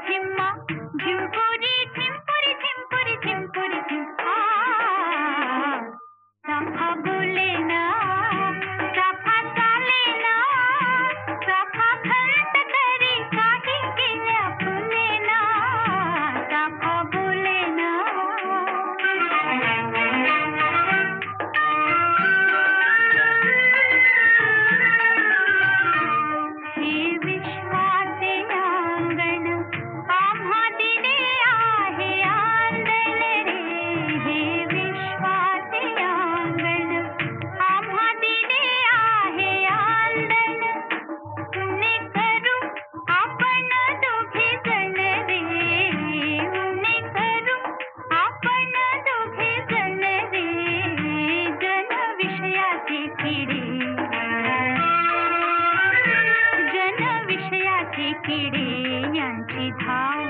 खेळू झिम्मा किडे यांची धाव